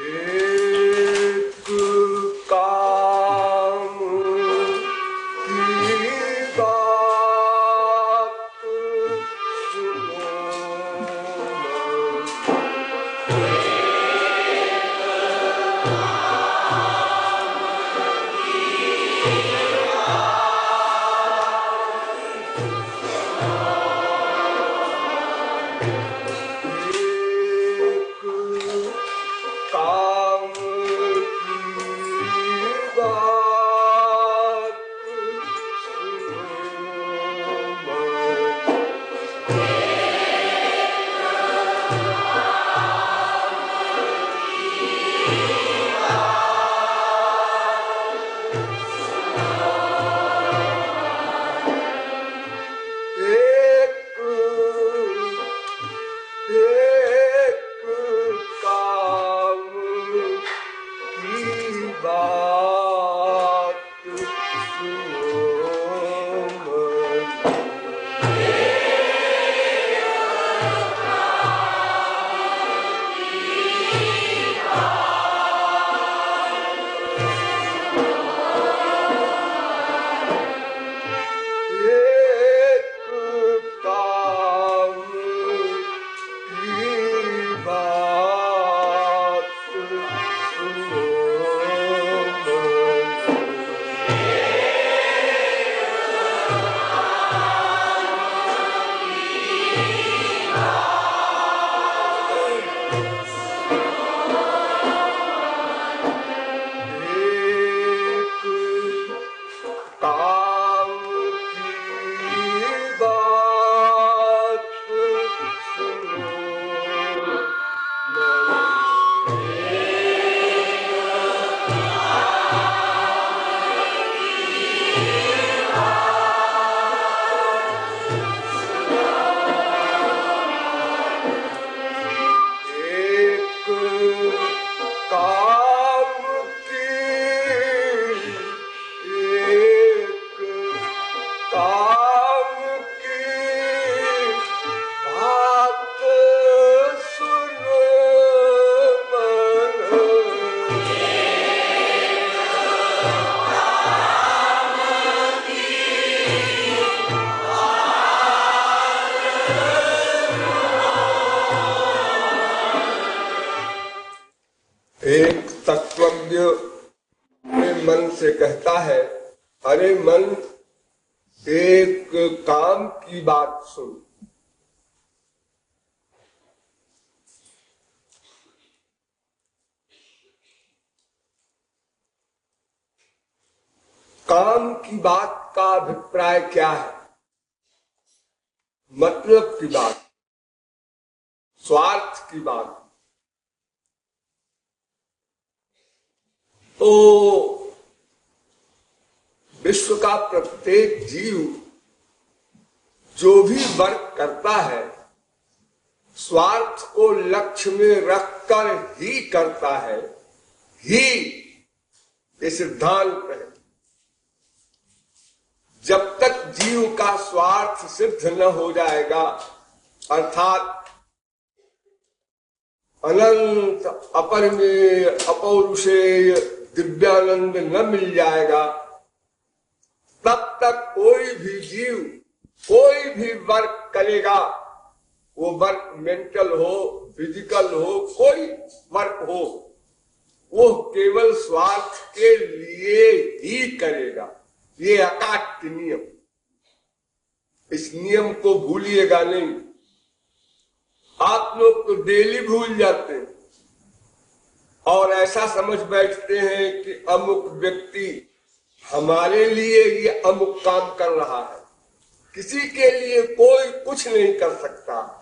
Yeah. लक्ष्य में रखकर ही करता है, ही ये सिद्धांत है। जब तक जीव का स्वार्थ सिद्ध न हो जाएगा, अर्थात अनंत अपर में अपौरुषेय, दिव्यानंद न मिल जाएगा, तब तक कोई भी जीव, कोई भी वर्क करेगा। वो वर्क मेंटल हो, फ़िज़िकल हो, कोई वर्क हो, वो केवल स्वार्थ के लिए ही करेगा। ये अकाट्य नियम। इस नियम को भूलिएगा नहीं। आप लोग तो डेली भूल जाते हैं। और ऐसा समझ बैठते हैं कि अमुक व्यक्ति हमारे लिए ये अमुक काम कर रहा है। किसी के लिए कोई कुछ नहीं कर सकता।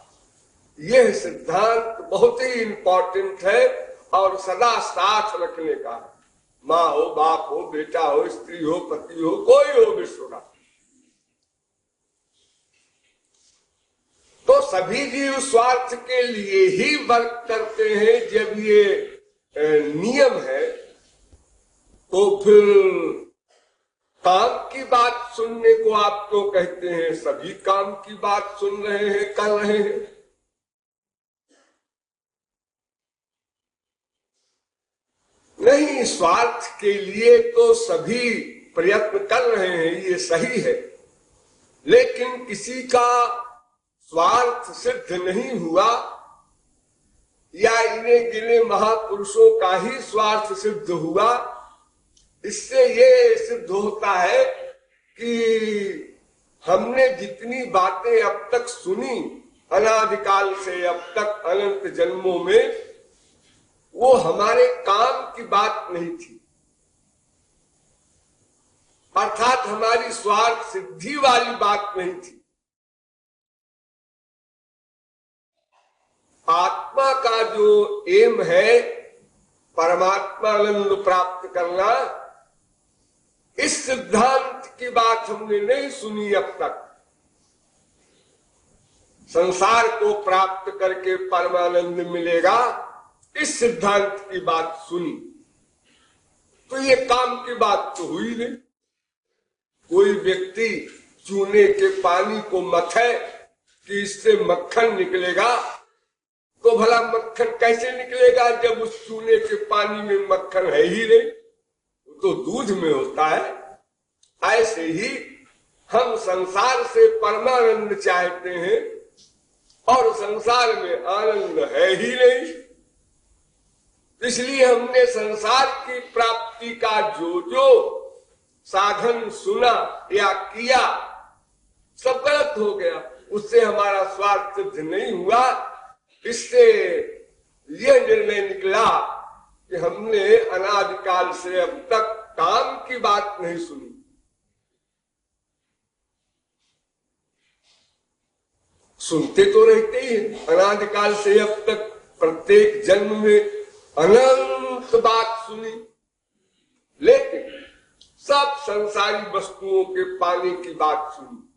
यह सिद्धांत बहुत ही इंपॉर्टेंट है और सदा साथ रखने का है। माँ हो, बाप हो, बेटा हो, स्त्री हो, पति हो, कोई हो विश्व का तो सभी जीव स्वार्थ के लिए ही वर्क करते हैं। जब ये नियम है तो फिर काम की बात सुनने को आप तो कहते हैं, सभी काम की बात सुन रहे हैं, कर रहे हैं। नहीं, स्वार्थ के लिए तो सभी प्रयत्न कर रहे हैं, ये सही है। लेकिन किसी का स्वार्थ सिद्ध नहीं हुआ, या इन्हें गिने महापुरुषों का ही स्वार्थ सिद्ध हुआ, इससे ये सिद्ध होता है कि हमने जितनी बातें अब तक सुनी, अनादिकाल से अब तक अनंत जन्मों में वो हमारे काम की बात नहीं थी। अर्थात हमारी स्वार्थ सिद्धि वाली बात नहीं थी। आत्मा का जो एम है, परमात्मा आनंद प्राप्त करना, इस सिद्धांत की बात हमने नहीं सुनी अब तक। संसार को प्राप्त करके परमानंद मिलेगा। इस सिद्धांत की बात सुनी तो ये काम की बात तो हुई नहीं। कोई व्यक्ति चूने के पानी को मथे कि इससे मक्खन निकलेगा तो भला मक्खन कैसे निकलेगा जब उस चूने के पानी में मक्खन है ही नहीं? तो दूध में होता है। ऐसे ही हम संसार से परमानंद चाहते हैं और संसार में आनंद है ही नहीं। इसलिए हमने संसार की प्राप्ति का जो जो साधन सुना या किया, सब गलत हो गया। उससे हमारा स्वार्थ सिद्ध नहीं हुआ। इससे यह निर्णय निकला कि हमने अनादिकाल से अब तक काम की बात नहीं सुनी। सुनते तो रहते ही, अनादिकाल से अब तक प्रत्येक जन्म में अनंत बात सुनी। लेकिन सब संसारी वस्तुओं के पाने की बात सुनी।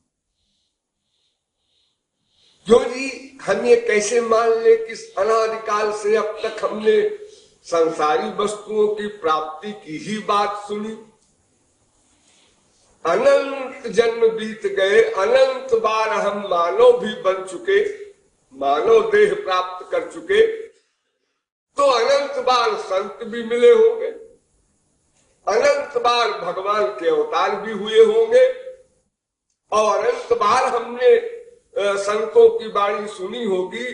जो जी हम ये कैसे मान ले कि अनादिकाल से अब तक हमने संसारी वस्तुओं की प्राप्ति की ही बात सुनी? अनंत जन्म बीत गए, अनंत बार हम मानव भी बन चुके, मानव देह प्राप्त कर चुके तो अनंत बार संत भी मिले होंगे। अनंत बार भगवान के अवतार भी हुए होंगे। और अनंत बार हमने संतों की बाणी सुनी होगी।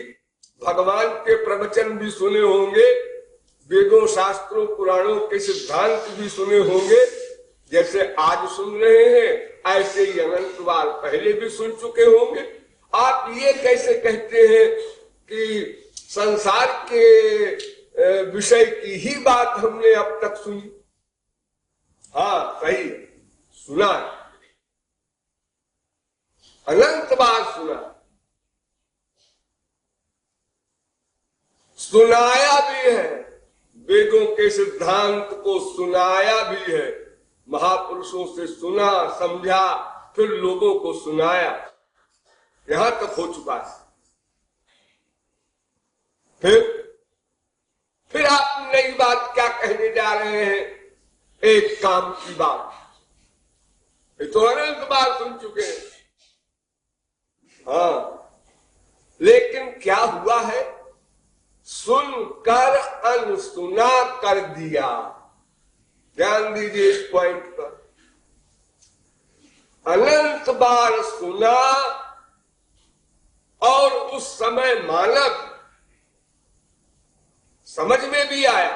भगवान के प्रवचन भी सुने होंगे। वेदों, शास्त्रों, पुराणों के सिद्धांत भी सुने होंगे। जैसे आज सुन रहे हैं, ऐसे ही अनंत बार पहले भी सुन चुके होंगे। आप ये कैसे कहते हैं कि संसार के विषय की ही बात हमने अब तक सुनी। हाँ सही, सुना। अनंत बार सुना। सुनाया भी है, वेदों के सिद्धांत को सुनाया भी है। महापुरुषों से सुना, समझा, फिर लोगों को सुनाया। यहाँ तक हो चुका है। फिर फिर आप नई बात क्या कहने जा रहे हैं? एक काम की बात। ये तो अनंत बार सुन चुके हैं। हाँ। लेकिन क्या हुआ है? सुनकर, अनसुना कर दिया। ध्यान दीजिए इस पॉइंट पर। अनंत बार सुना और उस समय मानव समझ में भी आया,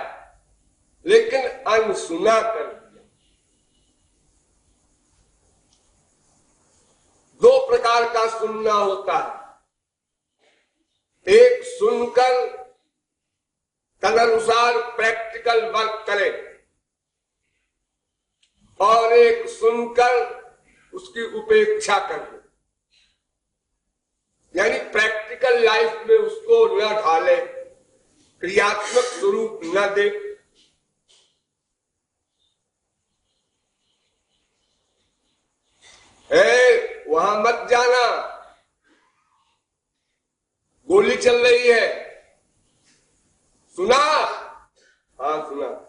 लेकिन अनसुना कर दिया। दो प्रकार का सुनना होता है। एक सुनकर तदनुसार प्रैक्टिकल वर्क करें, और एक सुनकर उसकी उपेक्षा कर। यानी प्रैक्टिकल लाइफ में उसको न ढाले। क्रियात्मक स्वरूप न दे। ए, वहाँ मत जाना। गोली चल रही है। सुना? हाँ सुना।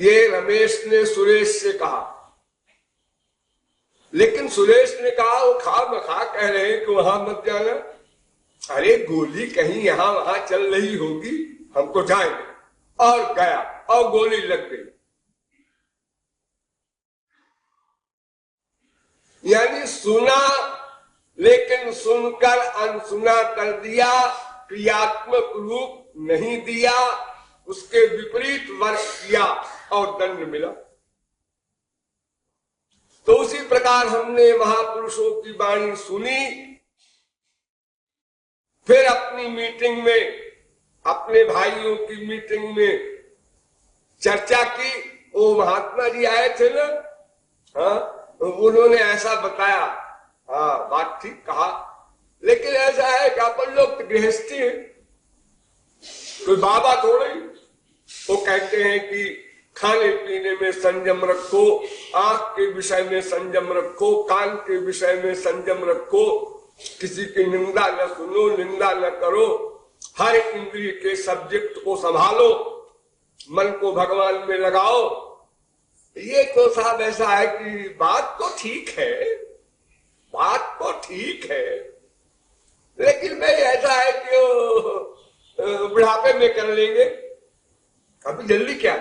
ये रमेश ने सुरेश से कहा। लेकिन सुरेश ने कहा वो खा मखा कह रहे हैं कि वहाँ मत जाना। अरे गोली कहीं यहाँ वहाँ चल रही होगी, हमको जाएँगे और गया, और गोली लग गई। यानी सुना, लेकिन सुनकर, अनसुना कर दिया, क्रियात्मक रूप नहीं दिया, उसके विपरीत वर्ष किया और दंड मिला। तो उसी प्रकार हमने महापुरुषों की वाणी सुनी फिर अपनी मीटिंग में, अपने भाइयों की मीटिंग में चर्चा की। वो महात्मा जी आए थे ना हाँ उन्होंने ऐसा बताया। हाँ बात ठीक कहा। लेकिन ऐसा है कि अपन लोग तो गृहस्थी है। कोई बाबा थोड़े वो कहते हैं कि खाने पीने में संयम रखो, आँख के विषय में संयम रखो, कान के विषय में संयम रखो। किसी की निंदा न सुनो, निंदा न करो। हर इंद्रिय के सब्जेक्ट को संभालो, मन को भगवान में लगाओ। ये तो साहब ऐसा है कि बात तो ठीक है, बात तो ठीक है, लेकिन भाई ऐसा है कि बुढ़ापे में कर लेंगे। अभी जल्दी क्या?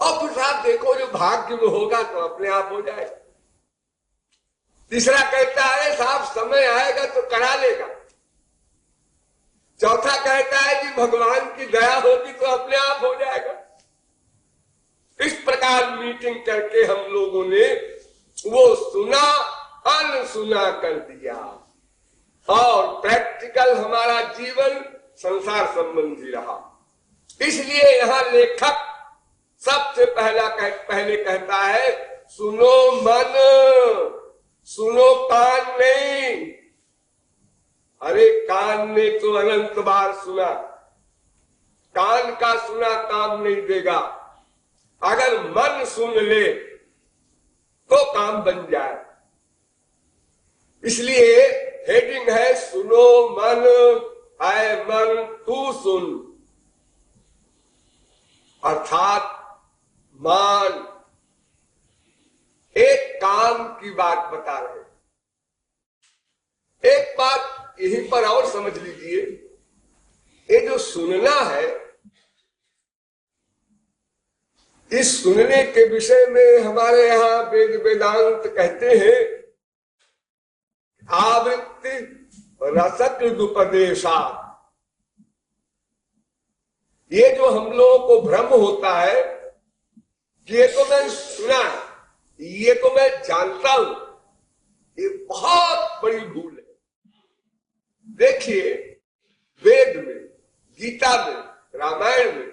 और फिर साहब देखो, जो भाग्य में होगा तो अपने आप हो जाए तीसरा कहता है साहब समय आएगा तो करा लेगा। चौथा कहता है कि भगवान की दया होगी तो अपने आप हो जाएगा। इस प्रकार मीटिंग करके हम लोगों ने वो सुना अनसुना कर दिया। और प्रैक्टिकल हमारा जीवन संसार संबंधी रहा। इसलिए यहाँ लेखक सबसे पहला कह, पहले कहता है सुनो मन। सुनो कान नहीं। अरे कान ने तो अनंत बार सुना। कान का सुना काम नहीं देगा। अगर मन सुन ले तो काम बन जाए। इसलिए हेडिंग है, सुनो मन, आए मन, तू सुन। अर्थात मान। एक काम की बात बता रहे एक बात यहीं पर और समझ लीजिए, ये जो सुनना है, इस सुनने के विषय में हमारे यहाँ वेद वेदांत कहते हैं, आवृत्ति रसक उपदेशा ये जो हम लोगों को भ्रम होता है कि ये तो मैं सुना ये तो मैं जानता हूँ। ये बहुत बड़ी भूल है। देखिए, वेद में, गीता में, रामायण में,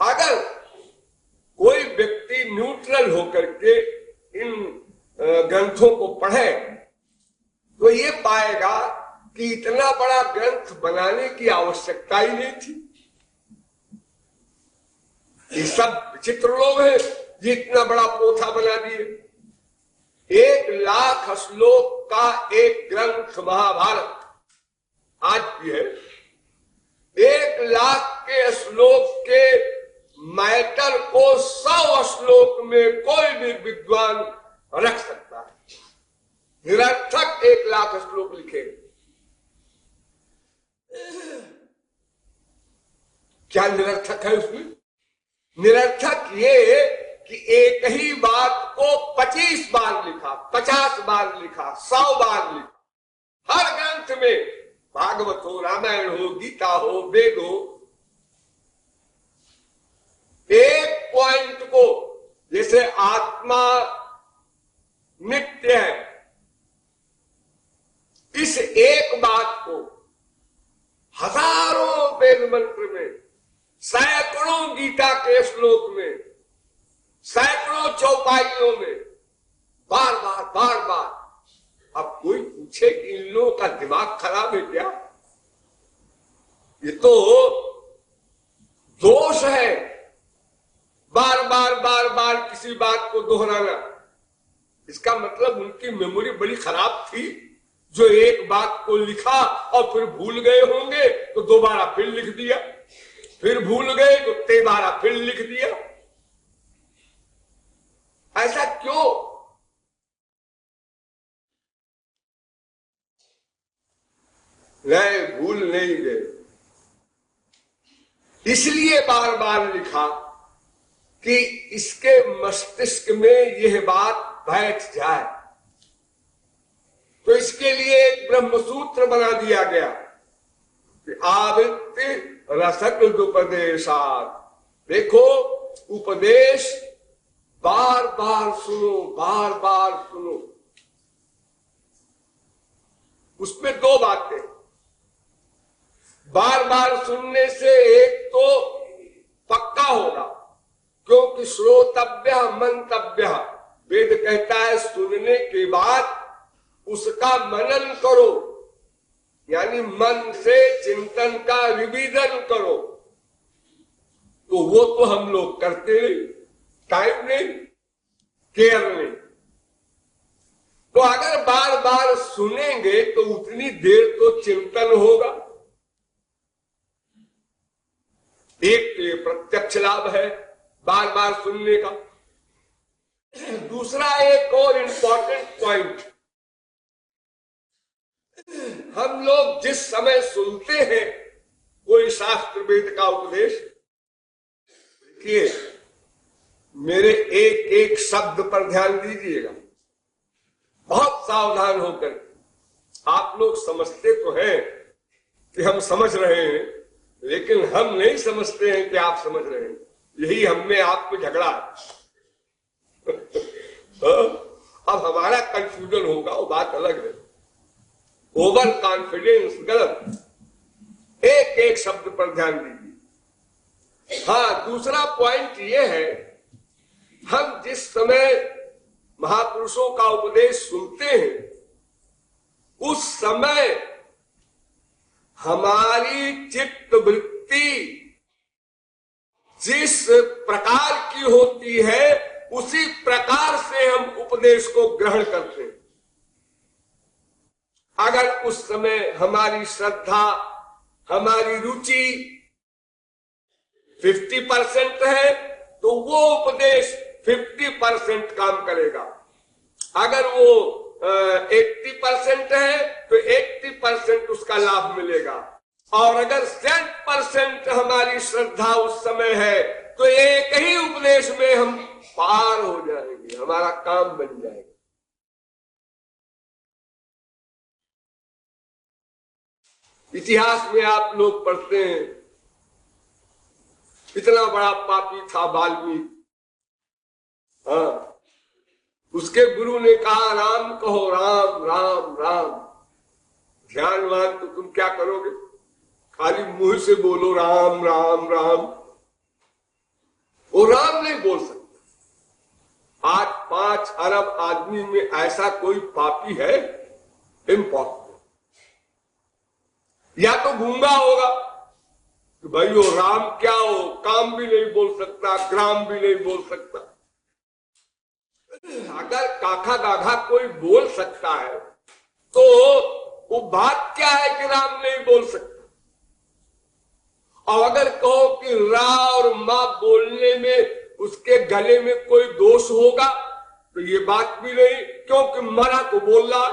अगर कोई व्यक्ति न्यूट्रल होकर के इन ग्रंथों को पढ़े तो ये पाएगा कि इतना बड़ा ग्रंथ बनाने की आवश्यकता ही नहीं थी। ये सब विचित्र लोग हैं। ये इतना बड़ा पोथा बना दिए। एक लाख श्लोक का एक ग्रंथ महाभारत आज भी है। एक लाख के श्लोक के मैटर को सौ श्लोक में कोई भी विद्वान रख सकता है। निरर्थक एक लाख श्लोक लिखे। क्या निरर्थक है उसमें? निरर्थक ये कि एक ही बात को पच्चीस बार लिखा, पचास बार लिखा, सौ बार लिखा। हर ग्रंथ में भागवत हो, रामायण हो, गीता हो, वेद हो, एक पॉइंट को, जैसे आत्मा नित्य है, इस एक बात को हज़ारों वेद मंत्र में, सैकड़ों गीता के श्लोक में सैकड़ों चौपाइयों में बार बार बार बार। अब कोई पूछे कि इन लोगों का दिमाग खराब है क्या? ये तो दोष है। बार बार बार बार किसी बात को दोहराना। इसका मतलब उनकी मेमोरी बड़ी खराब थी। जो एक बात को लिखा और फिर भूल गए होंगे तो दोबारा फिर लिख दिया। फिर भूल गए तो तेबारा फिर लिख दिया। ऐसा क्यों? नहीं भूल नहीं गए इसलिए बार बार लिखा कि इसके मस्तिष्क में यह बात बैठ जाए। तो इसके लिए एक ब्रह्मसूत्र बना दिया गया कि आवृत्ति रसक उपदेशात देखो, उपदेश बार बार सुनो, बार बार सुनो। उसमें दो बातें। बार बार सुनने से एक तो पक्का होगा, क्योंकि श्रोतव्य, मंतव्य। वेद कहता है, सुनने के बाद उसका मनन करो। यानी मन से चिंतन का रिविजन करो। तो वो तो हम लोग करते नहीं टाइम नहीं केयर नहीं तो अगर बार बार सुनेंगे तो उतनी देर तो चिंतन होगा। एक तो ये प्रत्यक्ष लाभ है बार बार सुनने का। दूसरा एक और इंपॉर्टेंट पॉइंट हम लोग जिस समय सुनते हैं कोई शास्त्र वेद का उपदेश। देखिए मेरे एक एक शब्द पर ध्यान दीजिएगा। बहुत सावधान होकर। आप लोग समझते तो हैं कि हम समझ रहे हैं, लेकिन हम नहीं समझते हैं कि आप समझ रहे हैं। यही हमें आपको झगड़ा है। अब हमारा कंफ्यूजन होगा, वो बात अलग है। ओवर कॉन्फिडेंस गलत। एक एक शब्द पर ध्यान दीजिए। हाँ दूसरा पॉइंट ये है हम जिस समय महापुरुषों का उपदेश सुनते हैं, उस समय हमारी चित्त वृत्ति जिस प्रकार की होती है, उसी प्रकार से हम उपदेश को ग्रहण करते हैं। अगर उस समय हमारी श्रद्धा, हमारी रुचि 50 परसेंट है तो वो उपदेश फिफ्टी परसेंट काम करेगा। अगर वो एट्टी परसेंट है तो एट्टी परसेंट उसका लाभ मिलेगा। और अगर सेवन परसेंट हमारी श्रद्धा उस समय है तो एक ही उपदेश में हम पार हो जाएँगे, हमारा काम बन जाएगा। इतिहास में आप लोग पढ़ते हैं, इतना बड़ा पापी था वाल्मीकि। हाँ। उसके गुरु ने कहा, राम कहो, राम राम राम। ध्यानवान तो तुम क्या करोगे? खाली मुँह से बोलो, राम राम राम। वो राम नहीं बोल सकता। आज पाँच अरब आदमी में ऐसा कोई पापी है? इम्पॉसिबल या तो गूँगा होगा कि भाई वो राम क्या हो? काम भी नहीं बोल सकता, ग्राम भी नहीं बोल सकता। अगर काखा गाघा कोई बोल सकता है? तो वो बात क्या है कि राम नहीं बोल सकता? और अगर कहो कि रा और माँ बोलने में उसके गले में कोई दोष होगा तो ये बात भी नहीं, क्योंकि मरा को बोल रहा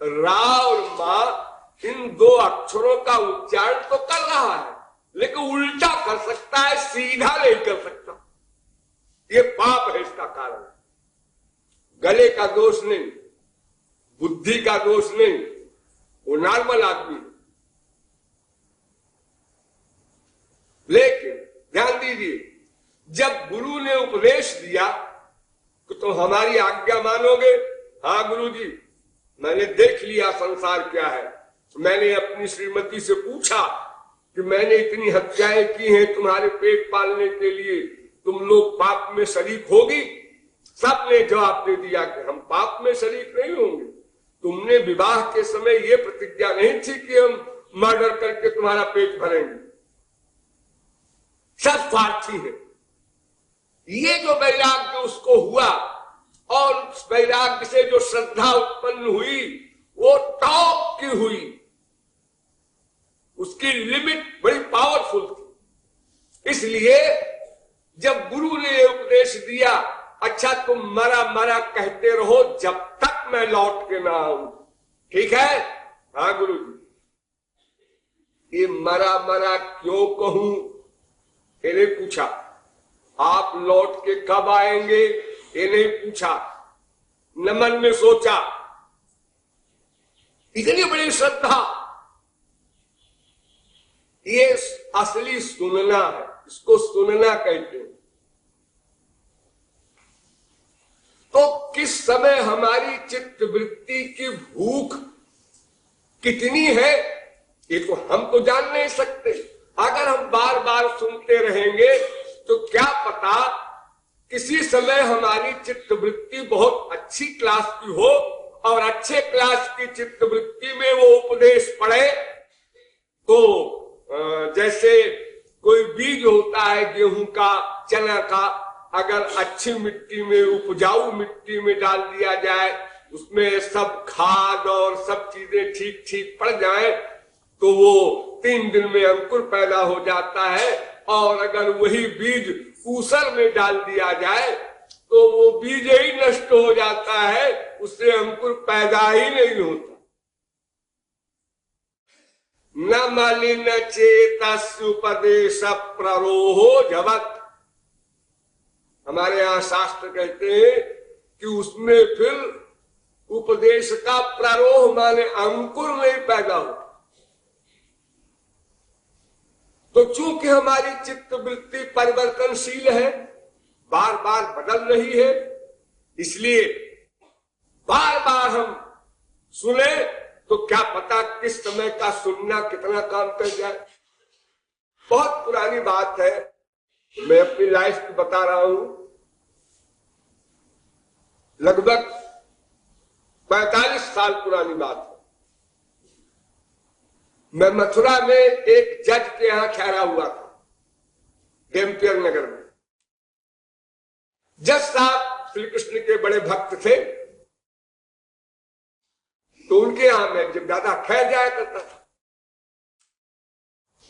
रा और माँ इन दो अक्षरों का उच्चारण तो कर रहा है, लेकिन उल्टा कर सकता है, सीधा नहीं कर सकता। ये पाप है इसका कारण। गले का दोष नहीं, बुद्धि का दोष नहीं, वो नॉर्मल आदमी लेकिन ध्यान दीजिए, जब गुरु ने उपदेश दिया तो तुम हमारी आज्ञा मानोगे हाँ गुरु जी मैंने देख लिया संसार क्या है। मैंने अपनी श्रीमती से पूछा कि मैंने इतनी हत्याएँ की हैं तुम्हारे पेट पालने के लिए। तुम लोग पाप में शरीक होगी। सबने जवाब दे दिया कि हम पाप में शरीक नहीं होंगे। तुमने विवाह के समय ये प्रतिज्ञा नहीं थी कि हम मर्डर करके तुम्हारा पेट भरेंगे। सब स्वार्थी है। ये जो वैराग्य उसको हुआ और उस वैराग्य से जो श्रद्धा उत्पन्न हुई, वो टॉप की हुई। उसकी लिमिट बड़ी पावरफुल थी। इसलिए जब गुरु ने उपदेश दिया अच्छा तुम मरा मरा कहते रहो जब तक मैं लौट के ना आऊँ। ठीक है? हाँ गुरु जी ये मरा मरा क्यों कहूँ? इन्हें पूछा। आप लौट के कब आएँगे? इन्हें पूछा। न मन में सोचा। इतनी बड़ी श्रद्धा। ये असली सुनना है। इसको सुनना कहते हैं। तो किस समय हमारी चित्त वृत्ति की भूख कितनी है, ये तो हम तो जान नहीं सकते। अगर हम बार बार सुनते रहेंगे तो क्या पता किसी समय हमारी चित्त वृत्ति बहुत अच्छी क्लास की हो और अच्छे क्लास की चित्त वृत्ति में वो उपदेश पड़े तो जैसे कोई बीज होता है गेहूँ का, चना का, अगर अच्छी मिट्टी में, उपजाऊ मिट्टी में डाल दिया जाए, उसमें सब खाद और सब चीज़ें ठीक ठीक पड़ जाए तो वो तीन दिन में अंकुर पैदा हो जाता है। और अगर वही बीज ऊसर में डाल दिया जाए तो वो बीज ही नष्ट हो जाता है, उससे अंकुर पैदा ही नहीं होता। न मलिन चेतुपदेश प्ररोहो जगत। हमारे यहाँ शास्त्र कहते हैं कि उसमें फिर उपदेश का प्ररोह माने अंकुर नहीं पैदा हो। तो चूँकि हमारी चित्त वृत्ति परिवर्तनशील है बार बार बदल रही है, इसलिए बार बार हम सुने तो क्या पता किस समय का सुनना कितना काम कर जाए। बहुत पुरानी बात है। मैं अपनी लाइफ बता रहा हूँ। लगभग 45 साल पुरानी बात है। मैं मथुरा में एक जज के यहाँ ठहरा हुआ था डेम्पियर नगर में। जज साहब श्री कृष्ण के बड़े भक्त थे। तो उनके यहाँ में जब ज़्यादा ठहर जाया करता था।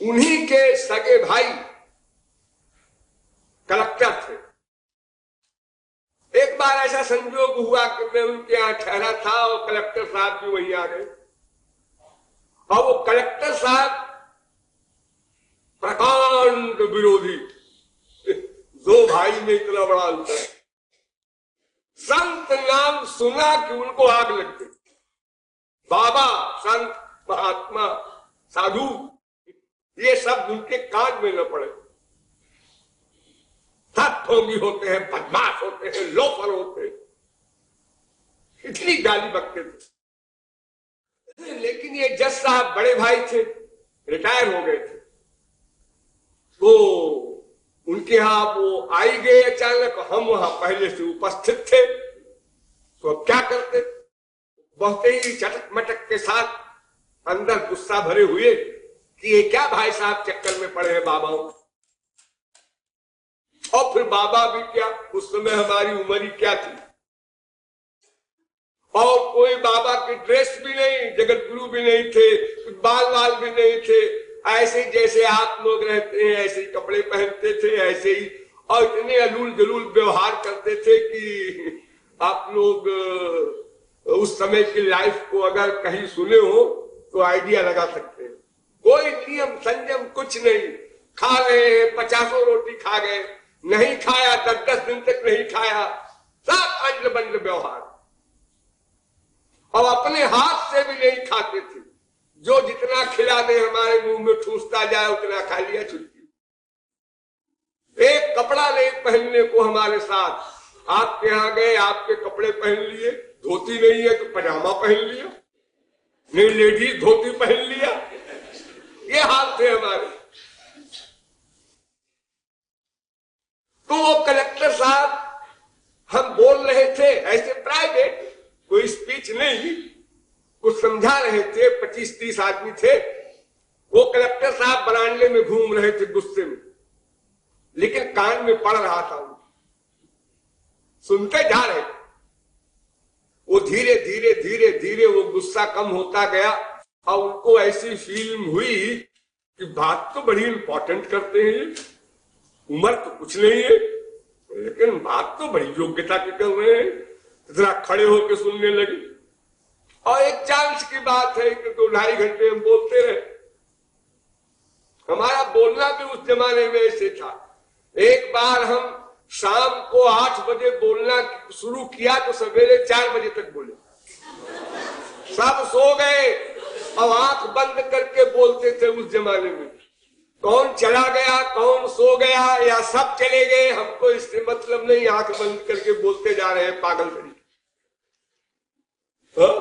उन्हीं के सगे भाई कलेक्टर थे। एक बार ऐसा संयोग हुआ कि मैं उनके यहाँ ठहरा था और कलेक्टर साहब भी वहीं आ गए। और वो कलेक्टर साहब प्रकांड विरोधी दो भाई में इतना बड़ा अंतर। संत नाम सुना कि उनको आग लग गई। बाबा, संत, महात्मा, साधु, ये सब उनके कान में न पड़े। ठोंगी होते हैं, बदमाश होते हैं, लोफर होते हैं। इतनी गाली बकते थे। लेकिन ये जज साहब बड़े भाई थे, रिटायर हो गए थे। तो उनके यहाँ वो आई गए अचानक, हम वहाँ पहले से उपस्थित थे। तो अब क्या करते? बहुत ही चटक मटक के साथ अंदर गुस्सा भरे हुए कि ये क्या भाई साहब चक्कर में पड़े हैं बाबाओं। और फिर बाबा भी क्या, उस समय हमारी उम्र ही क्या थी? और कोई बाबा की ड्रेस भी नहीं जगत गुरु भी नहीं थे बाल बाल भी नहीं थे। ऐसे जैसे आप लोग रहते हैं, ऐसे ही कपड़े पहनते थे, ऐसे ही। और इतने अलूल जलूल व्यवहार करते थे कि आप लोग उस समय की लाइफ को अगर कहीं सुने हो तो आइडिया लगा सकते हैं। कोई नियम, संयम कुछ नहीं। खा रहे हैं, पचासों रोटी खा गए। नहीं खाया, दस दस दिन तक नहीं खाया। सब अंड बंड व्यवहार। और अपने हाथ से भी नहीं खाते थे। जो जितना खिला दे हमारे मुँह में ठूसता जाए, उतना खा लिया छुट्टी एक कपड़ा नहीं पहनने को हमारे साथ। आपके यहाँ गए, आपके कपड़े पहन लिए। धोती नहीं है तो पजामा पहन लिया। नहीं लेडीज़ धोती पहन लिया। ये हाल थे हमारे। तो वो कलेक्टर साहब, हम बोल रहे थे, ऐसे प्राइवेट कोई स्पीच नहीं। कुछ समझा रहे थे पच्चीस तीस आदमी थे। वो कलेक्टर साहब बरांडे में घूम रहे थे गुस्से में। लेकिन कान में पड़ रहा था सुनते जा रहे वो धीरे धीरे धीरे धीरे वो गुस्सा कम होता गया और उनको ऐसी फीलिंग हुई कि बात तो बड़ी इंपॉर्टेंट करते हैं उम्र तो कुछ नहीं है, लेकिन बात तो बड़ी योग्यता की कर रहे हैं। इतना खड़े होकर सुनने लगे। और एक चांस की बात है कि दो ढाई घंटे हम बोलते रहे। हमारा बोलना भी उस जमाने में ऐसे था। एक बार हम शाम को आठ बजे बोलना शुरू किया तो सवेरे चार बजे तक बोले। सब सो गए, अब आँख बंद करके बोलते थे उस जमाने में, कौन चला गया, कौन सो गया, या सब चले गए, हमको इससे मतलब नहीं, आँख बंद करके बोलते जा रहे हैं पागल तरीके हाँ?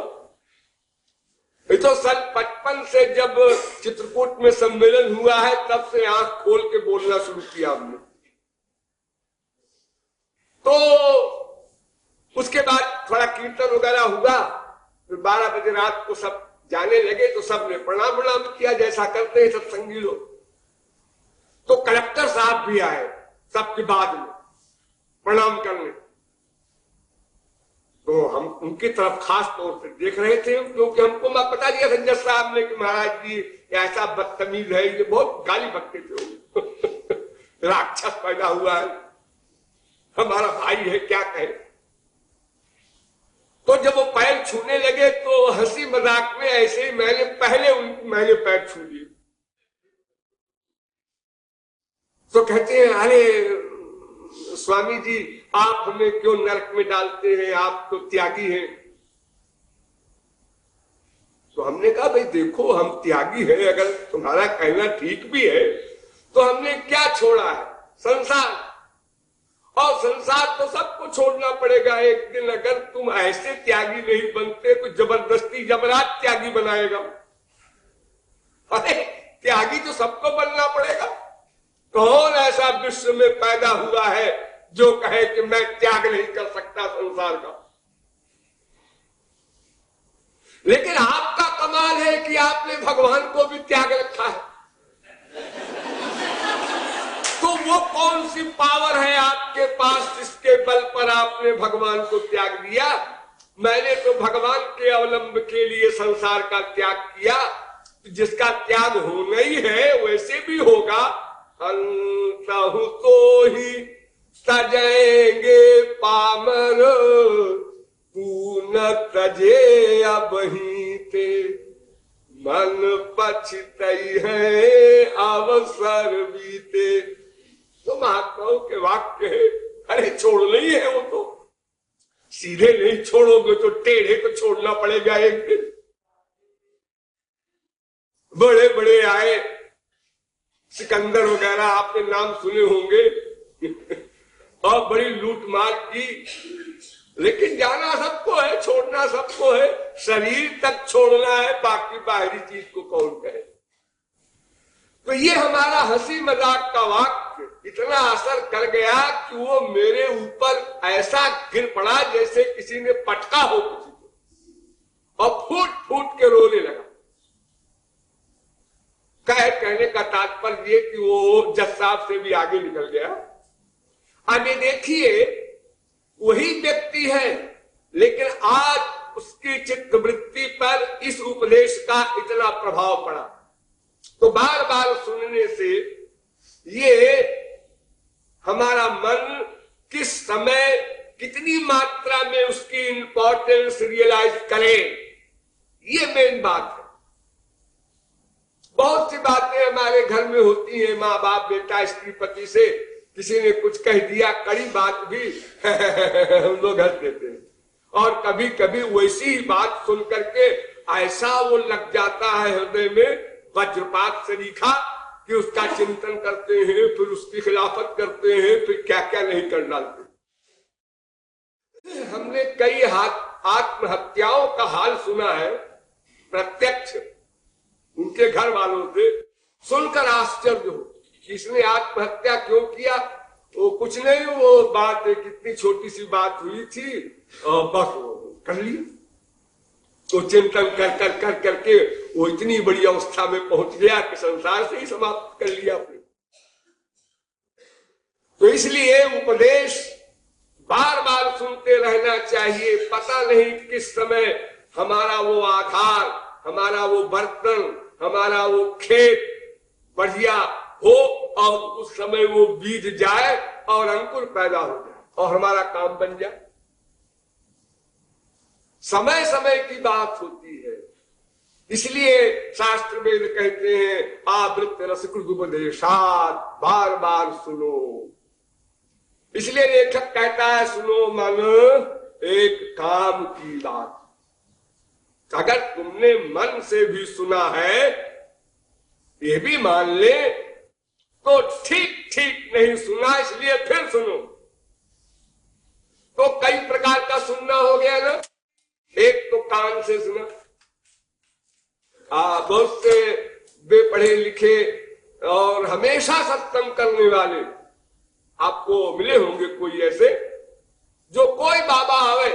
तो सन पचपन से जब चित्रकूट में सम्मेलन हुआ है, तब से आँख खोल के बोलना शुरू किया हमने। तो उसके बाद थोड़ा कीर्तन वगैरह हुआ, फिर बारह बजे रात को सब जाने लगे तो सबने प्रणाम प्रणाम किया, जैसा करते हैं सत्संगी लोग। तो कलेक्टर साहब भी आए सबके बाद में, प्रणाम करने। तो हम उनकी तरफ़ खास तौर से देख रहे थे क्योंकि हमको पता दिया संजय साहब ने कि महाराज जी ऐसा बदतमीज है, ये बहुत गाली बकते थे। राक्षस पैदा हुआ है। हमारा भाई है, क्या कहे? तो जब वो पैर छूने लगे तो हँसी मज़ाक में ऐसे ही मैंने पहले उन, मैंने पैर छू लिए। तो कहते हैं, अरे, स्वामी जी, आप हमें क्यों नरक में डालते हैं? आप तो त्यागी हैं। तो हमने कहा, भाई देखो, हम त्यागी हैं। अगर तुम्हारा कहना ठीक भी है तो हमने क्या छोड़ा है? संसार और संसार तो सबको छोड़ना पड़ेगा। एक दिन अगर तुम ऐसे त्यागी नहीं बनते तो ज़बरदस्ती जबरात त्यागी बनाएगा। अरे त्यागी तो सबको बनना पड़ेगा। कौन ऐसा विश्व में पैदा हुआ है जो कहे कि मैं त्याग नहीं कर सकता संसार का? लेकिन आपका कमाल है कि आपने भगवान को भी त्याग रखा है। वो कौन सी पावर है आपके पास जिसके बल पर आपने भगवान को त्याग दिया? मैंने तो भगवान के अवलंब के लिए संसार का त्याग किया। जिसका त्याग होना ही है, वैसे भी होगा। अंतहु तो ही सजेंगे पामर। तू न तजे अब ही ते मन पछत है, अवसर बीते। तो महात्माओं के वाक्य है, अरे छोड़ नहीं है वो तो। सीधे नहीं छोड़ोगे तो टेढ़े को छोड़ना पड़ेगा एक दिन। बड़े बड़े आए, सिकंदर वगैरह आपने नाम सुने होंगे। और बड़ी लूट मार की। लेकिन जाना सबको है, छोड़ना सबको है, शरीर तक छोड़ना है, बाकी बाहरी चीज़ को कौन कहे? तो ये हमारा हँसी मज़ाक का इतना असर कर गया कि वो मेरे ऊपर ऐसा गिर पड़ा जैसे किसी ने पटका हो किसी को। और फूट फूट के रोने लगा। कह कहने का तात्पर्य कि वो जज साहब से भी आगे निकल गया। आगे देखिए, वही व्यक्ति है, लेकिन आज उसकी चित्त वृत्ति पर इस उपदेश का इतना प्रभाव पड़ा। तो बार बार सुनने से ये हमारा मन किस समय, कितनी मात्रा में उसकी इंपॉर्टेंस रियलाइज़ करे, ये मेन बात है। बहुत सी बातें हमारे घर में होती हैं माँ बाप बेटा, स्त्री, पति से। किसी ने कुछ कह दिया, कड़ी बात भी हम लोग हंस देते हैं। और कभी कभी वैसी बात सुन करके ऐसा वो लग जाता है हृदय में, वज्रपात से लिखा कि उसका चिंतन करते हैं, फिर उसकी खिलाफत करते हैं, फिर क्या क्या नहीं कर डालते हमने कई हाथ, आत्महत्याओं का हाल सुना है, प्रत्यक्ष। उनके घर वालों से सुनकर आश्चर्य हो इसने आत्महत्या क्यों किया? वो कुछ नहीं, वो बात कितनी छोटी सी बात हुई थी। बस कर लिया तो चिंतन कर कर कर, करके वो इतनी बड़ी अवस्था में पहुँच गया कि संसार से ही समाप्त कर लिया अपने तो इसलिए उपदेश बार बार सुनते रहना चाहिए। पता नहीं किस समय हमारा वो आधार, हमारा वो बर्तन, हमारा वो खेत बढ़िया हो और उस समय वो बीज जाए और अंकुर पैदा हो जाए और हमारा काम बन जाए। समय समय की बात होती है। इसलिए शास्त्र वेद कहते हैं आवृत रसकृत उपदेशात बार बार सुनो। इसलिए लेखक कहता है, सुनो मन, एक काम की बात। अगर तुमने मन से भी सुना है, ये भी मान ले तो ठीक ठीक नहीं सुना, इसलिए फिर सुनो। तो कई प्रकार का सुनना हो गया ना। एक तो कान से सुना। आ, बहुत से बेपढ़े लिखे और हमेशा सत्संग करने वाले आपको मिले होंगे कोई ऐसे जो कोई बाबा आवे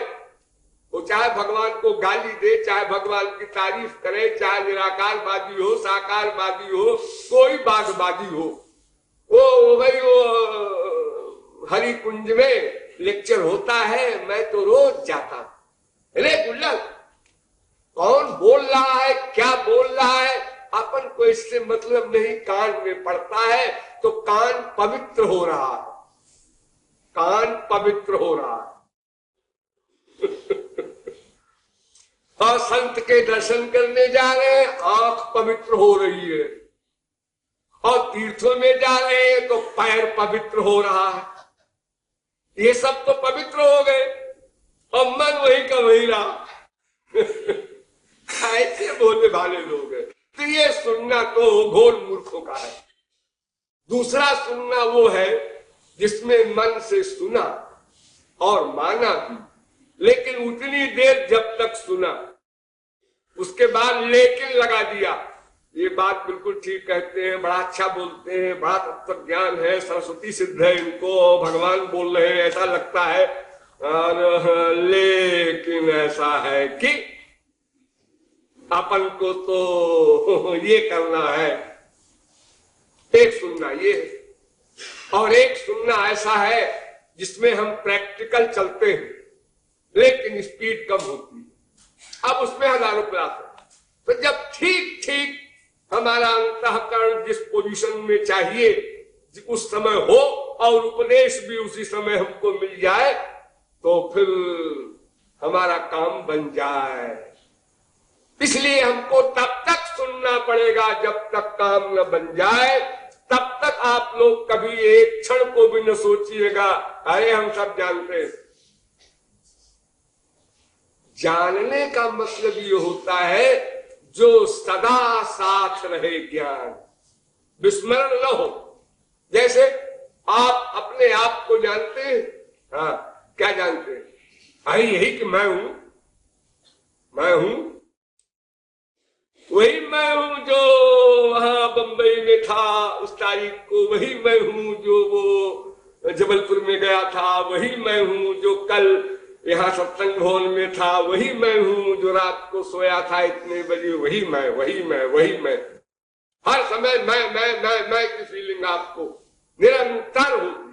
वो चाहे भगवान को गाली दे चाहे भगवान की तारीफ़ करे चाहे निराकारवादी हो साकारवादी हो कोई बागवादी हो। वो भाई वो हरि कुंज में लेक्चर होता है मैं तो रोज जाता अरे गुल्लक कौन बोल रहा है? क्या बोल रहा है? अपन को इससे मतलब नहीं, कान में पड़ता है तो कान पवित्र हो रहा है। कान पवित्र हो रहा है। और संत के दर्शन करने जा रहे हैं, आँख पवित्र हो रही है। और तीर्थों में जा रहे हैं तो पैर पवित्र हो रहा है। ये सब तो पवित्र हो गए, और मन वही का वही रहा। ऐसे बोलने वाले लोग हैं। तो ये सुनना तो घोर मूर्खों का है। दूसरा सुनना वो है, जिसमें मन से सुना और माना भी, लेकिन उतनी देर जब तक सुना, उसके बाद लेकिन लगा दिया। ये बात बिल्कुल ठीक कहते हैं, बड़ा अच्छा बोलते हैं, बड़ा तत्व ज्ञान है, सरस्वती सिद्ध है इनको, भगवान बोल रहे हैं, ऐसा लगता है। और, लेकिन ऐसा है कि अपन को तो ये करना है। एक सुनना, ये। है और एक सुनना ऐसा है जिसमें हम प्रैक्टिकल चलते हैं, लेकिन स्पीड कम होती है। अब उसमें हज़ारों प्रयास तो जब ठीक ठीक हमारा अंतकरण जिस पोजीशन में चाहिए, उस समय हो और उपदेश भी उसी समय हमको मिल जाए तो फिर हमारा काम बन जाए। इसलिए हमको तब तक सुनना पड़ेगा जब तक काम न बन जाए। तब तक आप लोग कभी एक क्षण को भी न सोचिएगा। अरे, हम सब जानते हैं। जानने का मतलब ये होता है, जो सदा साथ रहे ज्ञान। विस्मरण न हो। जैसे आप अपने आप को जानते हैं। हाँ क्या जानते हैं? अरे, यही कि मैं हूँ। मैं हूँ वही मैं हूँ जो वहाँ बंबई में था, उस तारीख को वही मैं हूँ जो वो जबलपुर में गया था, वही मैं हूँ जो कल यहाँ सत्संग भवन में था, वही मैं हूँ जो रात को सोया था इतने बजे, वही मैं वही मैं वही मैं। हर समय मैं मैं मैं मैं की फीलिंग आपको। निरंतर होगी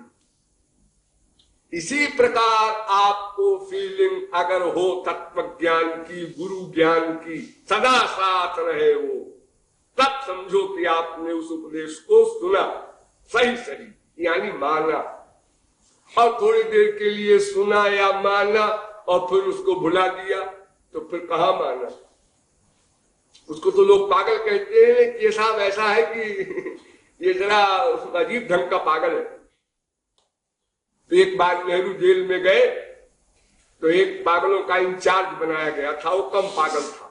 इसी प्रकार आपको फीलिंग अगर हो तत्व ज्ञान की, गुरु ज्ञान की, सदा साथ रहे वो तब समझो कि आपने उस उपदेश को सुना, सही सही, यानी माना। और थोड़ी देर के लिए सुना या माना और फिर उसको भुला दिया तो फिर कहा माना? उसको तो लोग पागल कहते हैं कि ये साहब ऐसा है कि ये जरा अजीब ढंग का पागल है। तो एक बार नेहरू जेल में गए तो एक पागलों का इंचार्ज बनाया गया था, वो कम पागल था।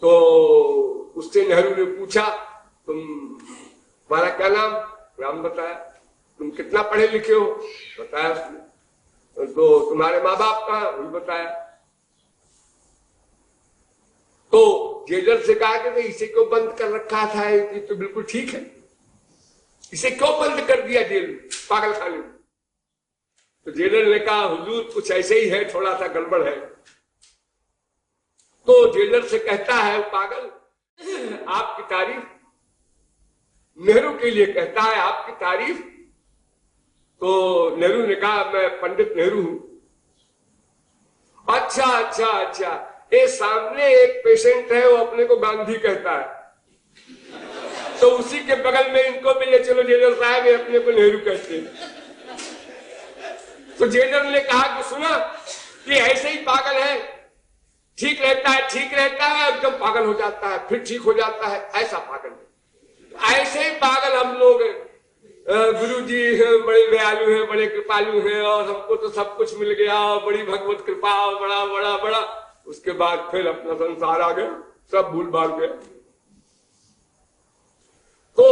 तो उससे नेहरू ने पूछा, तुम, तुम्हारा क्या नाम? राम बताया, तुम कितना पढ़े लिखे हो? बताया उसने। तो तुम्हारे माँ बाप कहा भी बताया। तो जेलर से कहा कि इसे क्यों बंद कर रखा था? ये तो बिल्कुल ठीक है। इसे क्यों बंद कर दिया जेल पागल खाने में। तो जेलर ने कहा, हुजूर, कुछ ऐसे ही है थोड़ा सा गड़बड़ है। तो जेलर से कहता है, पागल, आपकी तारीफ़ नेहरू के लिए कहता है, आपकी तारीफ़। तो नेहरू ने कहा, मैं पंडित नेहरू हूँ। अच्छा अच्छा अच्छा ये सामने एक पेशेंट है, वो अपने को गांधी कहता है। तो उसी के बगल में इनको भी ले चलो जेलर साहब अपने को नेहरू कहते हैं। तो जेलर ने कहा कि सुना कि ऐसे ही पागल है। ठीक रहता है, ठीक रहता है, एकदम पागल हो जाता है, फिर ठीक हो जाता है, ऐसा पागल ऐसे ही पागल हम लोग गुरु जी बड़े दयालु हैं, बड़े कृपालु हैं, और हमको तो सब कुछ मिल गया बड़ी भगवत कृपा बड़ा बड़ा बड़ा। उसके बाद फिर अपना संसार आ गया, सब भूल भाग गया। तो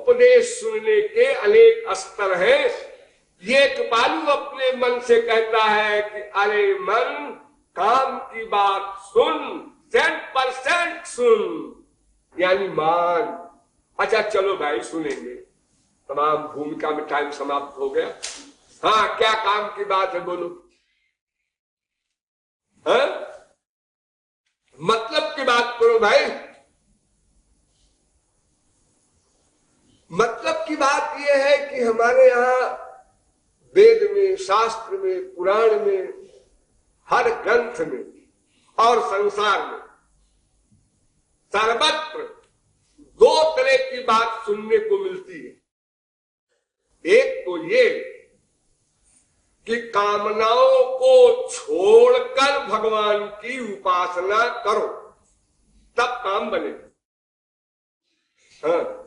उपदेश सुनने के अनेक स्तर हैं। ये कृपालु अपने मन से कहता है कि, अरे मन, काम की बात सुन सेंट परसेंट सुन। यानी मान। अच्छा चलो भाई, सुनेंगे। तमाम भूमिका में टाइम समाप्त हो गया। हाँ क्या काम की बात है बोलो? हाँ? मतलब की बात करो भाई? मतलब की बात यह है कि हमारे यहाँ वेद में, शास्त्र में, पुराण में, हर ग्रंथ में और संसार में। सर्वत्र दो तरह की बात सुनने को मिलती है। एक तो ये कि कामनाओं को छोड़कर भगवान की उपासना करो, तब काम बने। हाँ।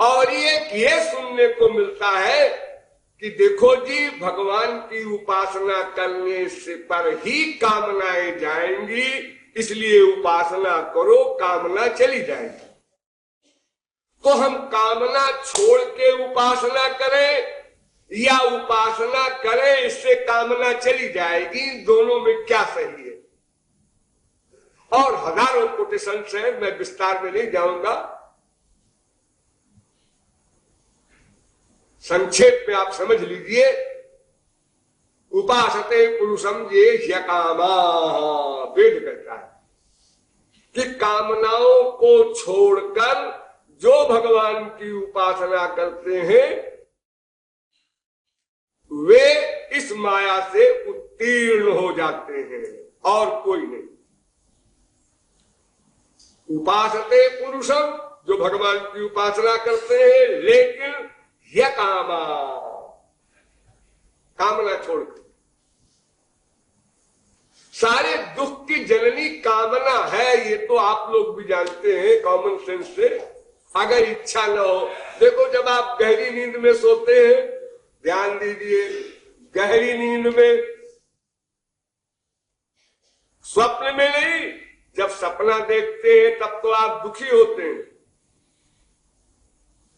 और ये ये सुनने को मिलता है कि देखो जी, भगवान की उपासना करने से पर ही कामनाएँ जाएँगी, इसलिए उपासना करो, कामना चली जाएगी। तो हम कामना छोड़ के उपासना करें, या उपासना करें, इससे कामना चली जाएगी, दोनों में क्या सही है? और हज़ारों कोटेशन है, मैं विस्तार में नहीं जाऊँगा। संक्षेप में आप समझ लीजिए। उपासते पुरुषम ये कामा, वेद कहता है। कि कामनाओं को छोड़कर जो भगवान की उपासना करते हैं, वे इस माया से उत्तीर्ण हो जाते हैं और कोई नहीं। उपासते पुरुषम जो भगवान की उपासना करते हैं, लेकिन यह कामा। कामना छोड़ सारे दुख की जननी कामना है, ये तो आप लोग भी जानते हैं कॉमन सेंस से। अगर इच्छा न हो। देखो जब आप गहरी नींद में सोते हैं, ध्यान दीजिए, गहरी नींद में। स्वप्न में नहीं, जब सपना देखते हैं, तब तो आप दुखी होते हैं।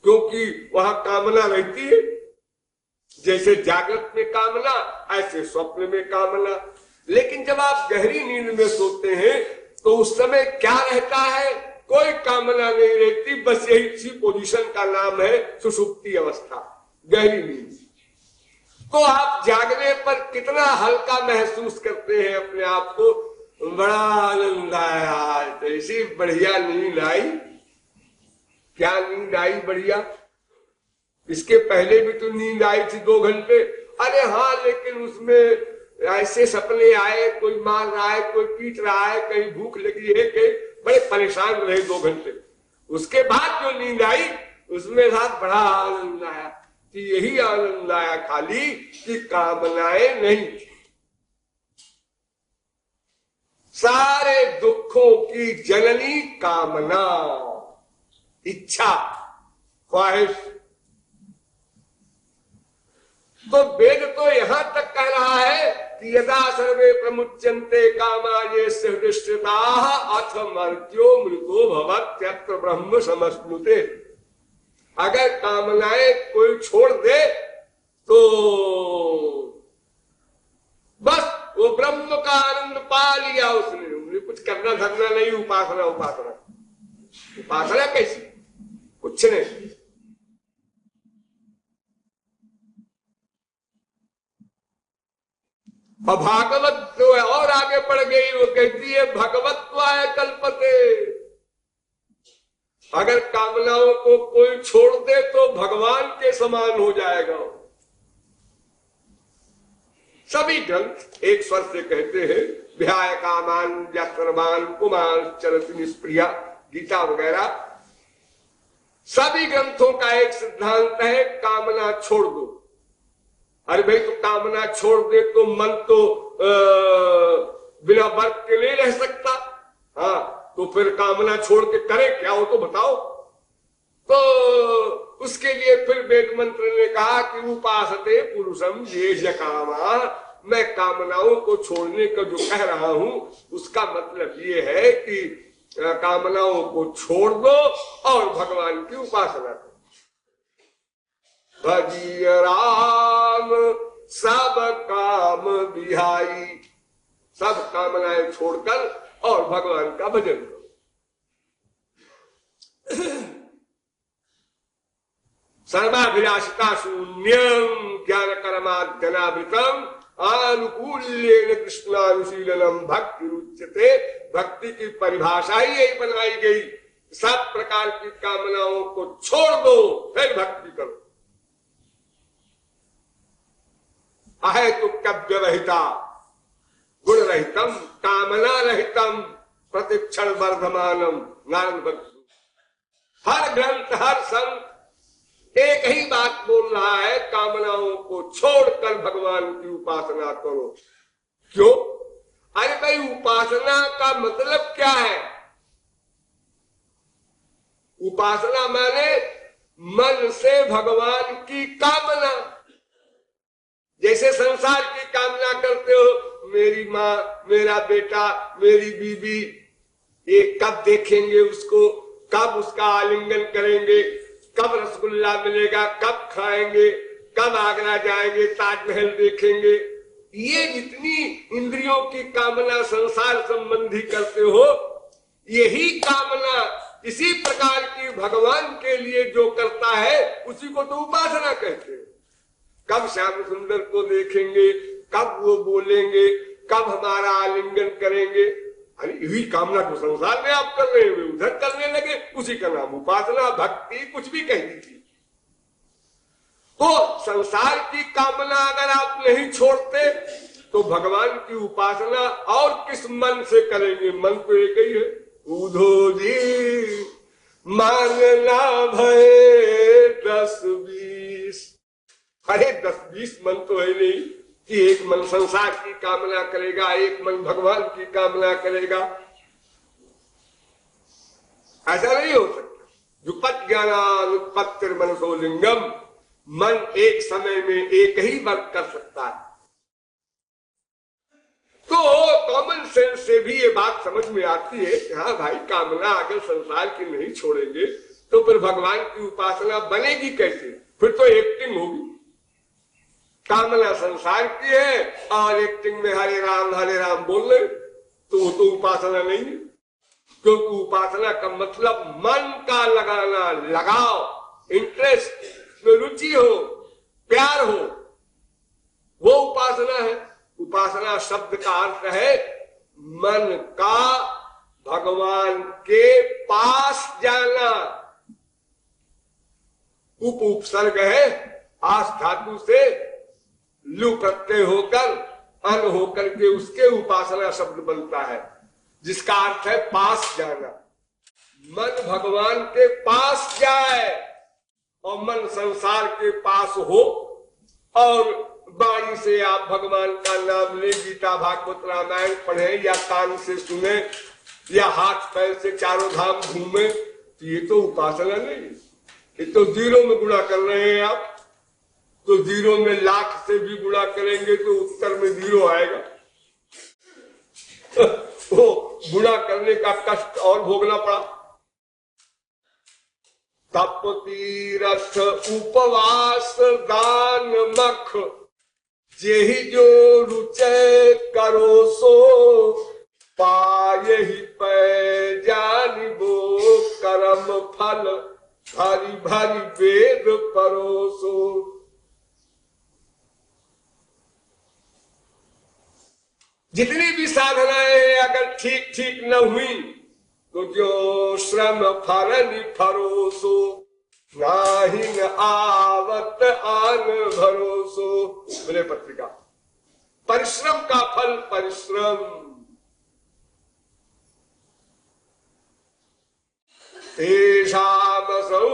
क्योंकि वहाँ कामना रहती है। जैसे जागृत में कामना, ऐसे स्वप्न में कामना। लेकिन जब आप गहरी नींद में सोते हैं तो उस समय क्या रहता है? कोई कामना नहीं रहती, बस यही इसी पोजीशन का नाम है सुसुप्ति अवस्था, गहरी नींद। तो आप जागने पर कितना हल्का महसूस करते हैं अपने आप को? बड़ा आनंद आया ऐसी बढ़िया नींद आई। क्या नींद आई बढ़िया? इसके पहले भी तो नींद आई थी दो घंटे। अरे हाँ लेकिन उसमें ऐसे सपने आए, कोई मार रहा है, कोई पीट रहा है, कहीं भूख लगी है, कहीं बड़े परेशान रहे दो घंटे। उसके बाद जो नींद आई, उसमें साथ बड़ा आनंद आया। कि यही आनंद आया खाली कि कामनाएँ नहीं। सारे दुखों की जननी कामना। इच्छा, ख्वाहिश। तो वेद तो यहाँ तक कह रहा है कि यदा सर्वे प्रमुच्यंते कामा ये सृष्टिता अथ मर्त्यो मृतो भवत्यत्र ब्रह्म समस्नुते अगर कामनाएँ कोई छोड़ दे तो बस वो ब्रह्म का आनंद पा लिया उसने। उन्हें कुछ करना धरना नहीं, उपासना उपासना। उपासना कैसी? कुछ नहीं और भागवत जो है, और आगे बढ़ गई, वो कहती है भगवत्वाय कल्पते। अगर कामनाओं को कोई छोड़ दे तो भगवान के समान हो जाएगा। सभी ग्रंथ एक स्वर से कहते हैं व्याय कामान व्यासमान कुमार चरत निष्प्रिया। गीता वगैरह। सभी ग्रंथों का एक सिद्धांत है कामना छोड़ दो। अरे भाई तो कामना छोड़ दे तो मन तो आ, बिना वर्ग के नहीं रह सकता। हाँ तो फिर कामना छोड़ के करे क्या हो तो बताओ। तो उसके लिए फिर वेद मंत्र ने कहा कि उपासते पुरुषम ये जकामा। मैं कामनाओं को छोड़ने का जो कह रहा हूँ उसका मतलब ये है कि कामनाओं को छोड़ दो और भगवान की उपासना करो। भजिय राम, सब काम बिहाई सब कामनाएँ छोड़कर और भगवान का भजन करो। सर्वाभिलाषिता शून्यम ज्ञान कर्माध्यनावृतम आनुकूल्य कृष्णानुशीलनम भक्ति रुचते भक्ति की परिभाषा ही यही बनाई गई। सब प्रकार की कामनाओं को छोड़ दो, फिर भक्ति करो। अहे तो कव्य रहिता गुण रहितम कामना रहितम प्रतिक्षण वर्धमानम नारायण हर ग्रंथ, हर संत एक ही बात बोल रहा है, कामनाओं को छोड़कर भगवान की उपासना करो। क्यों? अरे भाई, उपासना का मतलब क्या है? उपासना माने मन से भगवान की कामना। जैसे संसार की कामना करते हो, मेरी माँ, मेरा बेटा, मेरी बीबी ये कब देखेंगे उसको, कब उसका आलिंगन करेंगे? कब रसगुल्ला मिलेगा, कब खाएँगे, कब आगरा जाएँगे, ताजमहल देखेंगे। ये जितनी इंद्रियों की कामना संसार संबंधी करते हो, यही कामना इसी प्रकार की भगवान के लिए जो करता है, उसी को तो उपासना कहते हैं। कब श्याम सुंदर को देखेंगे, कब वो बोलेंगे, कब हमारा आलिंगन करेंगे अरे यही कामना को संसार में आप कर रहे हैं उधर करने लगे, उसी का नाम उपासना, भक्ति, कुछ भी कह दीजिए। तो संसार की कामना अगर आप नहीं छोड़ते तो भगवान की उपासना और किस मन से करेंगे? मन तो एक ही है। उधो जी मांगना भय, दस बीस। अरे दस बीस मन तो है नहीं। एक मन संसार की कामना करेगा, एक मन भगवान की कामना करेगा। ऐसा नहीं हो सकता। युपत ज्ञानानुपत्तिर मनसो लिंगम, मन एक समय में एक ही वर्ग कर सकता है। तो कॉमन सेंस से भी ये बात समझ में आती है कि हाँ भाई, कामना अगर संसार की नहीं छोड़ेंगे तो फिर भगवान की उपासना बनेगी कैसे? फिर तो एक्टिंग होगी। कामना संसार की है और एक्टिंग में हरे राम हरे राम बोल रहे तो वो तो उपासना नहीं है। क्योंकि उपासना का मतलब मन का लगाना, लगाओ इंटरेस्ट में रुचि हो, प्यार हो, वो उपासना है। उपासना शब्द का अर्थ है, मन का भगवान के पास जाना। उप उपसर्ग है आस धातु से लू प्रत्यय होकर अन होकर के उसके उपासना शब्द बनता है, जिसका अर्थ है पास जाना। मन भगवान के पास जाए और मन संसार के पास हो, और बाणी से आप भगवान का नाम ले, गीता, भागवत, रामायण पढ़े, या कान से सुने, या हाथ पैर से चारों धाम घूमे तो ये तो उपासना नहीं ये तो ज़ीरो में गुणा कर रहे हैं आप। तो ज़ीरो में लाख से भी गुणा करेंगे तो उत्तर में ज़ीरो आएगा। वो गुणा करने का कष्ट और भोगना पड़ा। तप तीरथ उपवास दान मख जे जो रुचय करो सो, पाए ही पै जानिबो कर्म फल, भारी भारी वेद परोसो जितनी भी साधनाएँ अगर ठीक ठीक न हुई तो जो श्रम फरन फरोसो नाही न आवत आन भरोसो। बोले पत्रिका, परिश्रम का फल परिश्रम। तेषामसौ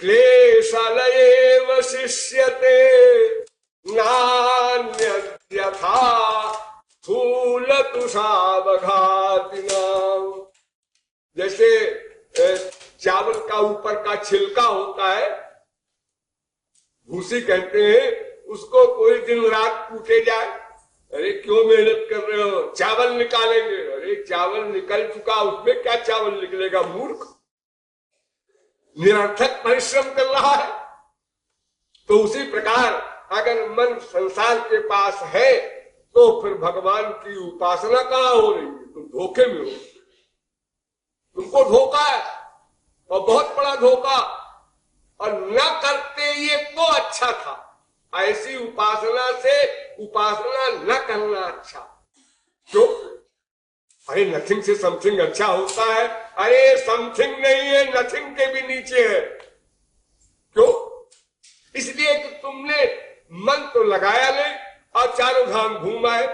क्लेशलयेव शिष्यते नान्यथा स्थूल जैसे चावल का ऊपर का छिलका होता है, भूसी कहते हैं, उसको कोई दिन रात कूटे जाए। अरे, क्यों मेहनत कर रहे हो? चावल निकालेंगे। अरे, चावल निकल चुका, उसमें क्या चावल निकलेगा, मूर्ख? निरर्थक परिश्रम कर रहा है। तो उसी प्रकार, अगर मन संसार के पास है तो फिर भगवान की उपासना कहाँ हो रही है? तुम धोखे में हो। तुमको धोखा है, और बहुत बड़ा धोखा। और न करते ये तो अच्छा था। ऐसी उपासना से उपासना न करना अच्छा। क्यों? अरे नथिंग से समथिंग अच्छा होता है। अरे समथिंग नहीं है नथिंग के भी नीचे है। क्यों? इसलिए कि तुमने मन तो लगाया नहीं। और चारों धाम घूमाए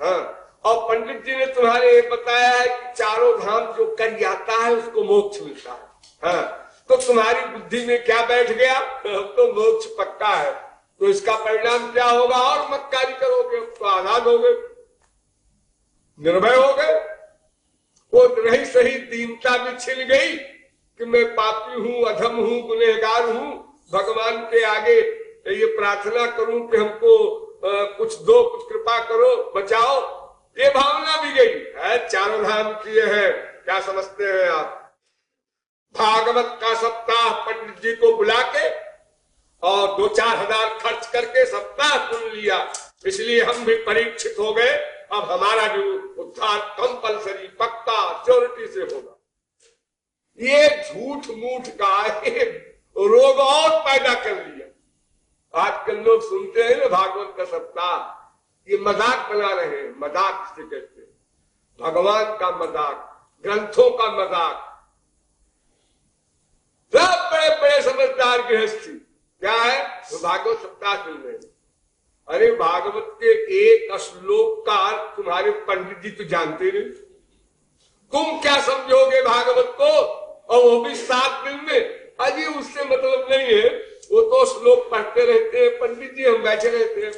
हाँ। और पंडित जी ने तुम्हारे ये बताया है कि चारों धाम जो कर जाता है, उसको मोक्ष मिलता है। हाँ। तो तुम्हारी बुद्धि में क्या बैठ गया? तो मोक्ष पक्का है। तो इसका परिणाम क्या होगा? और मक्कारी करोगे तो आज़ाद हो गए। निर्भय हो गए। वो रही सही दीनता भी छिल गई कि मैं पापी हूँ, अधम हूँ गुनेगार हूँ। भगवान के आगे ये प्रार्थना करूँ कि हमको आ, कुछ दो कुछ कृपा करो बचाओ। ये भावना भी गई। है चारों धाम किए हैं। क्या समझते हैं आप? भागवत का सप्ताह पंडित जी को बुला के और दो चार हज़ार खर्च करके सप्ताह सुन लिया। इसलिए हम भी परीक्षित हो गए। अब हमारा जो उद्धार कंपलसरी पक्का चोरिटी से होगा। ये झूठ मूठ का एक रोग और पैदा कर लिया आजकल लोग सुनते हैं ना भागवत का सप्ताह, ये मज़ाक बना रहे हैं, मज़ाक से कहते भगवान का मज़ाक, ग्रंथों का मज़ाक। सब बड़े बड़े समझदार गृहस्थी। क्या है? तो भागवत सप्ताह सुन रहे हैं। अरे भागवत के एक श्लोक का तुम्हारे पंडित जी तो जानते नहीं। तुम क्या समझोगे भागवत को? और वो भी सात दिन में। अजी उससे मतलब नहीं है। वो तो श्लोक पढ़ते रहते हैं, पंडित जी हम बैठे रहते हैं।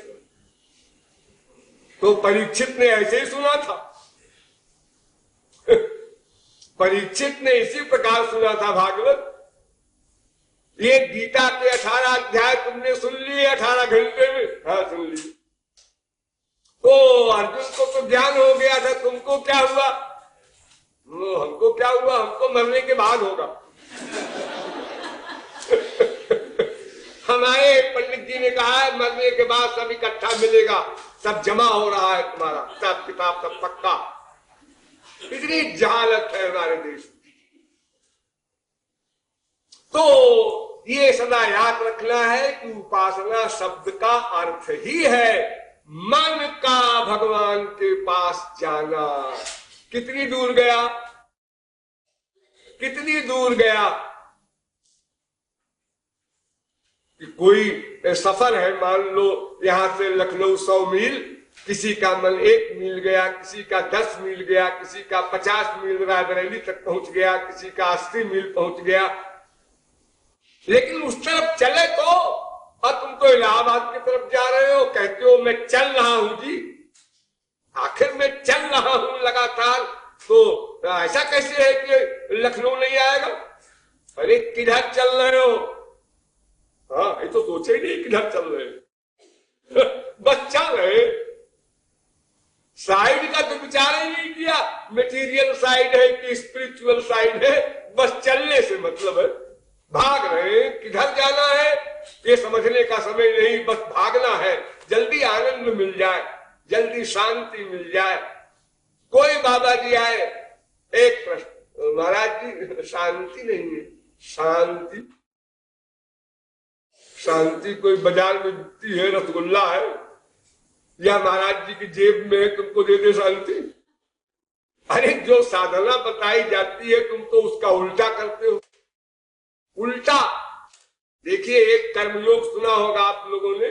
तो परीक्षित ने ऐसे ही सुना था। परीक्षित ने इसी प्रकार सुना था भागवत। ये गीता के अठारह अध्याय तुमने सुन लिए अठारह घंटे में? हाँ सुन ली तो अर्जुन को तो ज्ञान हो गया था, तुमको क्या हुआ? हमको क्या हुआ? हमको मरने के बाद होगा। हमारे पंडित जी ने कहा है मरने के बाद सब इकट्ठा मिलेगा। सब जमा हो रहा है तुम्हारा। सब किताब, सब पक्का। इतनी जहालत है हमारे देश तो ये सदा याद रखना है कि उपासना शब्द का अर्थ ही है, मन का भगवान के पास जाना। कितनी दूर गया? कितनी दूर गया? कि कोई सफ़र है, मान लो यहाँ से लखनऊ सौ मील, किसी का मन एक मील गया, किसी का दस मील गया, किसी का पचास मील रायबरेली तक पहुँच गया, किसी का अस्सी मील पहुँच गया। लेकिन उस तरफ़ चले तो और तुम तो इलाहाबाद की तरफ़ जा रहे हो, कहते हो, मैं चल रहा हूँ जी। आखिर मैं चल रहा हूँ लगातार। तो ऐसा कैसे है कि लखनऊ नहीं आएगा? अरे, किधर चल रहे हो? हाँ ये तो सोचे ही नहीं किधर चल रहे बस चल रहे। साइड का तो विचार ही नहीं किया। मेटीरियल साइड है कि स्पिरिचुअल साइड है। बस चलने से मतलब है, भाग रहे किधर जाना है, ये समझने का समय नहीं, बस भागना है। जल्दी आनंद मिल जाए, जल्दी शांति मिल जाए। कोई बाबा जी आए। एक प्रश्न, महाराज जी, शांति नहीं है। शांति शांति कोई बाज़ार में बिकती है, रसगुल्ला है, या महाराज जी की जेब में है तुमको दे दे शांति? अरे, जो साधना बताई जाती है, तुम तो उसका उल्टा करते हो। उल्टा! देखिए, एक कर्मयोग सुना होगा आप लोगों ने,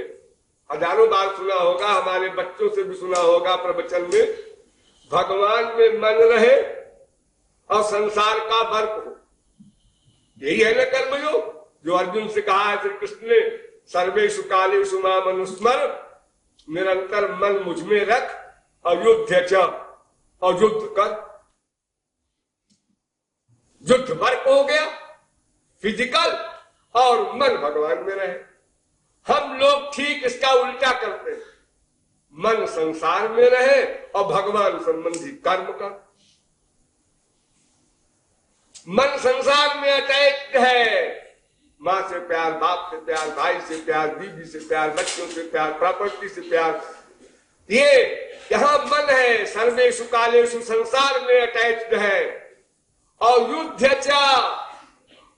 हज़ारों बार सुना होगा, हमारे बच्चों से भी सुना होगा प्रवचन में, भगवान में मन रहे और संसार का वर्क हो। यही है ना कर्मयोग? जो अर्जुन से कहा है, श्री कृष्ण ने सर्वेशु कालेशु माम अनुस्मर, निरंतर मन मुझमें रख, अयोध्य और कर। युद्ध वर्क हो गया फ़िज़िकल और मन भगवान में रहे। हम लोग ठीक इसका उल्टा करते हैं। मन संसार में रहे और भगवान संबंधी कर्म कर। मन संसार में अटैच है। माँ से प्यार, बाप से प्यार, भाई से प्यार बीबी से प्यार, बच्चों से प्यार, प्रॉपर्टी से प्यार। ये यहाँ मन है सर्वे सर्वेशु कालेशु संसार में अटैच्ड है। और युद्ध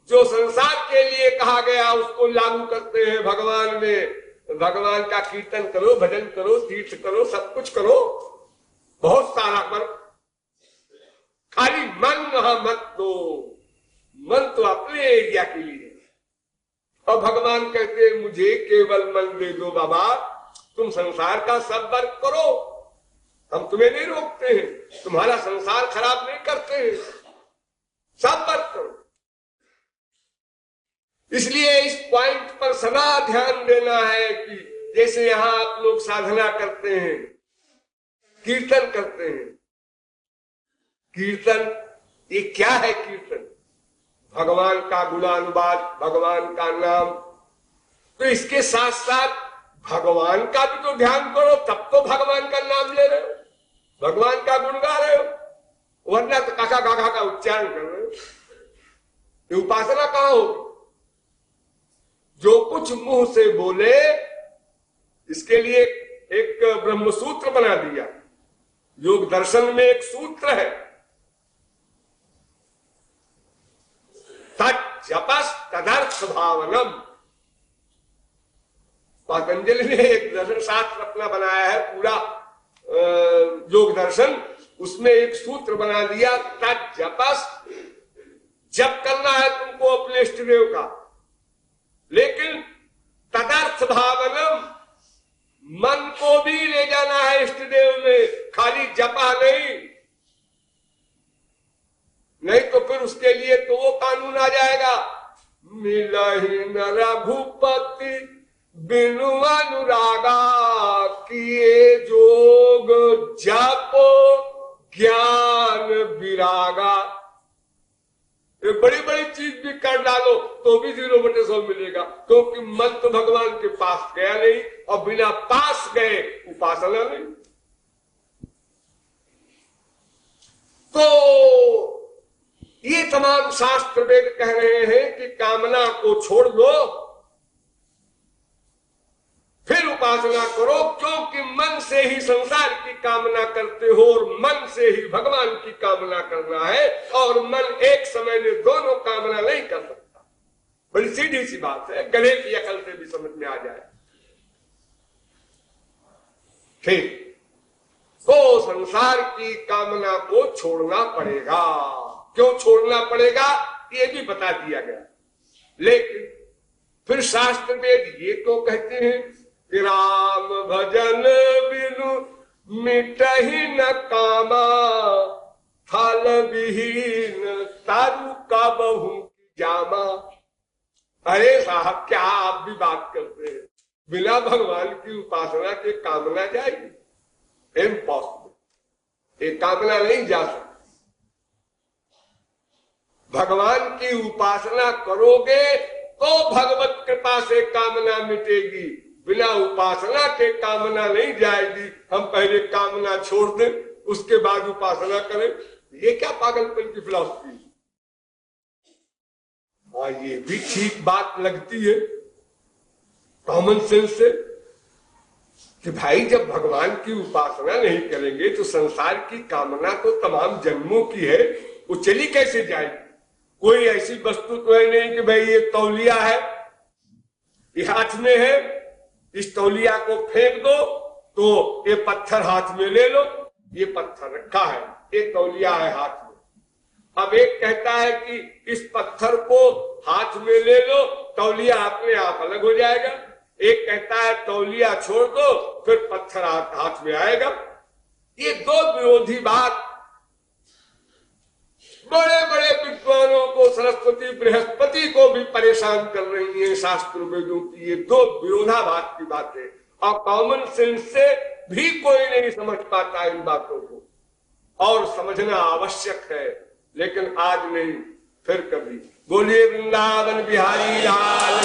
जो संसार के लिए कहा गया, उसको लागू करते हैं भगवान में। भगवान का कीर्तन करो, भजन करो, तीर्थ करो, सब कुछ करो। बहुत सारा करो खाली मन वहाँ मत दो। मन तो अपने एरिया के लिए। और भगवान कहते मुझे केवल मन दे दो बाबा। तुम संसार का सब वर्ग करो। हम तुम्हें नहीं रोकते हैं। तुम्हारा संसार खराब नहीं करते हैं। सब वर्ग करो। इसलिए इस पॉइंट पर सदा ध्यान देना है कि जैसे यहाँ आप लोग साधना करते हैं, कीर्तन करते हैं। कीर्तन, ये क्या है कीर्तन? भगवान का गुणानुवाद, भगवान का नाम। तो इसके साथ साथ भगवान का भी तो ध्यान करो, तब तो भगवान का नाम ले रहे हो। भगवान का गुण गा रहे हो। वरना तो काका काका का उच्चारण कर रहे हो। उपासना कहाँ होगी? जो कुछ मुँह से बोले, इसके लिए एक ब्रह्म सूत्र बना दिया। योग दर्शन में एक सूत्र है। तदर्थ भावनम पतंजलि ने एक दर्शन शास्त्र अपना बनाया है, पूरा योग दर्शन उसमें एक सूत्र बना दिया तपस जब करना है तुमको अपने इष्ट देव का। लेकिन तदर्थ भावनम मन को भी ले जाना है इष्ट देव में। खाली जपा नहीं। नहीं तो फिर उसके लिए तो वो कानून आ जाएगा। मिला ही न रघुपति बिनु अनुरागा, किए जोग जापो ज्ञान विरागा। ये बड़ी बड़ी चीज़ भी कर डालो तो भी ज़ीरो बटे सौ मिलेगा। क्योंकि मन तो भगवान के पास गया नहीं, और बिना पास गए उपासना नहीं। तो ये तमाम शास्त्र वेद कह रहे हैं कि कामना को छोड़ दो, फिर उपासना करो, क्योंकि मन से ही संसार की कामना करते हो और मन से ही भगवान की कामना करना है और मन एक समय में दोनों कामना नहीं कर सकता। बड़ी सीधी सी बात है, गले की अकल से भी समझ में आ जाए। ठीक तो संसार की कामना को छोड़ना पड़ेगा। क्यों छोड़ना पड़ेगा? ये भी बता दिया गया। लेकिन फिर शास्त्र वेद ये क्यों कहते हैं कि राम भजन बिनु मिट ही न कामा फल विहीन तारु का बहु जामा। अरे साहब, क्या आप भी बात करते हैं? बिना भगवान की उपासना के कामना जाएगी इम्पॉसिबल ये कामना नहीं जा सकती। भगवान की उपासना करोगे तो भगवत कृपा से कामना मिटेगी। बिना उपासना के कामना नहीं जाएगी। हम पहले कामना छोड़ दें, उसके बाद उपासना करें। ये क्या पागलपन की फिलोसफी हाँ ये भी ठीक बात लगती है कॉमन सेंस से, कि भाई जब भगवान की उपासना नहीं करेंगे तो संसार की कामना तो तमाम जन्मों की है, वो चली कैसे जाएगी? कोई ऐसी वस्तु तो है नहीं कि भाई ये तौलिया है, ये हाथ में है, इस तौलिया को फेंक दो तो ये पत्थर हाथ में ले लो, ये पत्थर रखा है, ये तौलिया है हाथ में। अब एक कहता है कि इस पत्थर को हाथ में ले लो, तौलिया अपने आप अलग हो जाएगा। एक कहता है, तौलिया छोड़ दो, फिर पत्थर हाथ में आएगा। ये दो विरोधी बात बड़े बड़े विद्वानों को, सरस्वती बृहस्पति को भी परेशान कर रही है शास्त्र वेदों की ये दो विरोधाभास की बातें। और कॉमन सेंस से भी कोई नहीं समझ पाता इन बातों को। और समझना आवश्यक है, लेकिन आज नहीं, फिर कभी। बोलिए वृंदावन बिहारी लाल